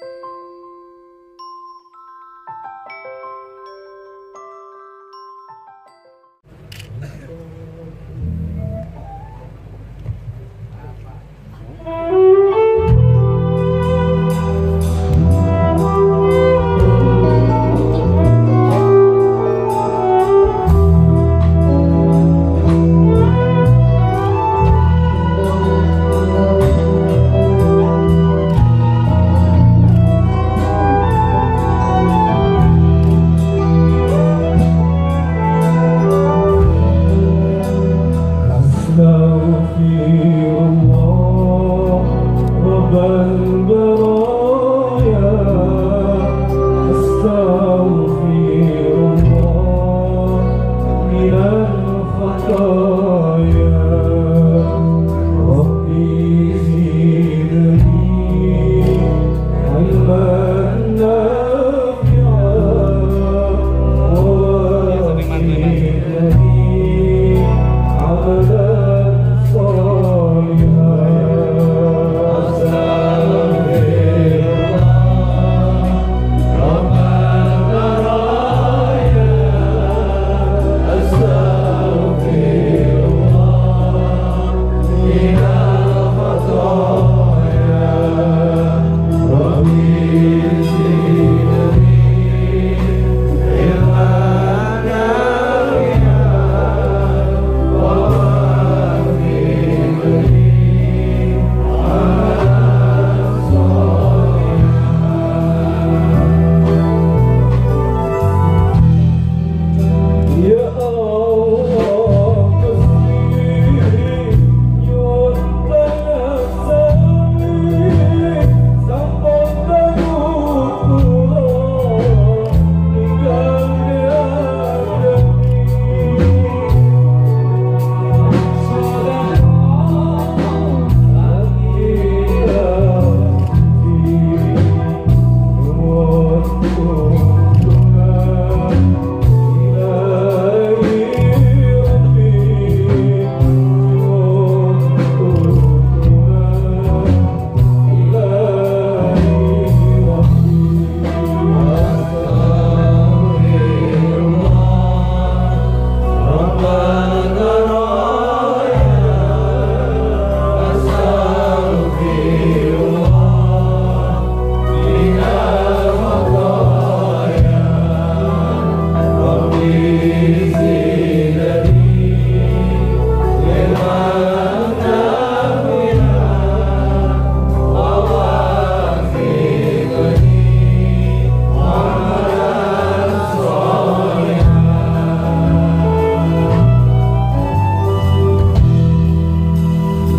え?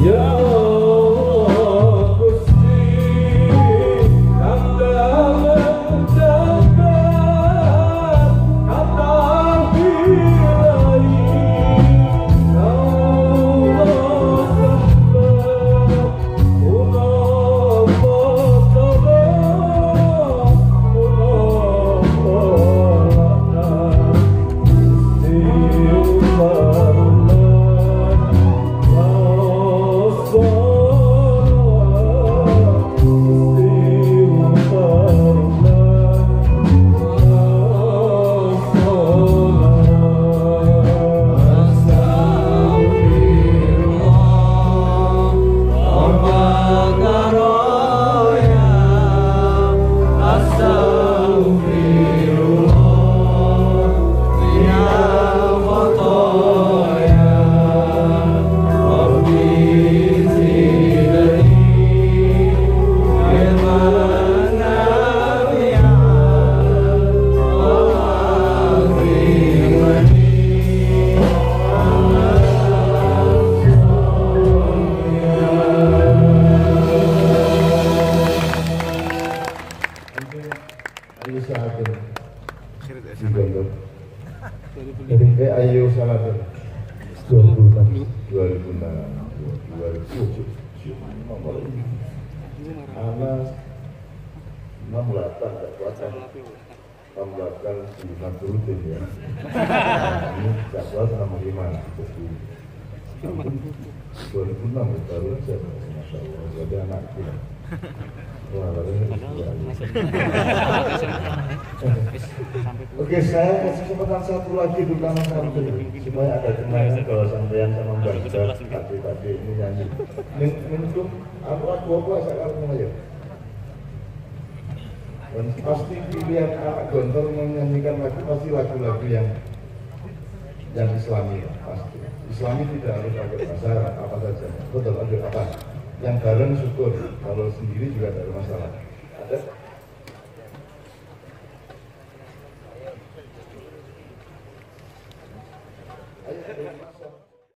Yeah. dari B Ayu Salatin 2006 2006 2007 tidak kuatan tambahkan di Nasruddin ya ini tidak 2006 baru saja Masya jadi anak Oke, saya kasih kesempatan satu lagi di belakang sampai supaya ada kemarin kalau sampean sama Mbak tadi tadi ini nyanyi. Menutup, aku aku aku saya aku mulai. Ya. Dan pasti pilihan anak gontor menyanyikan lagu pasti lagu-lagu yang yang Islami pasti. Islami tidak harus pakai bahasa apa saja. Betul, ada apa? Yang bareng syukur. Kalau sendiri juga tidak ada masalah. Ada?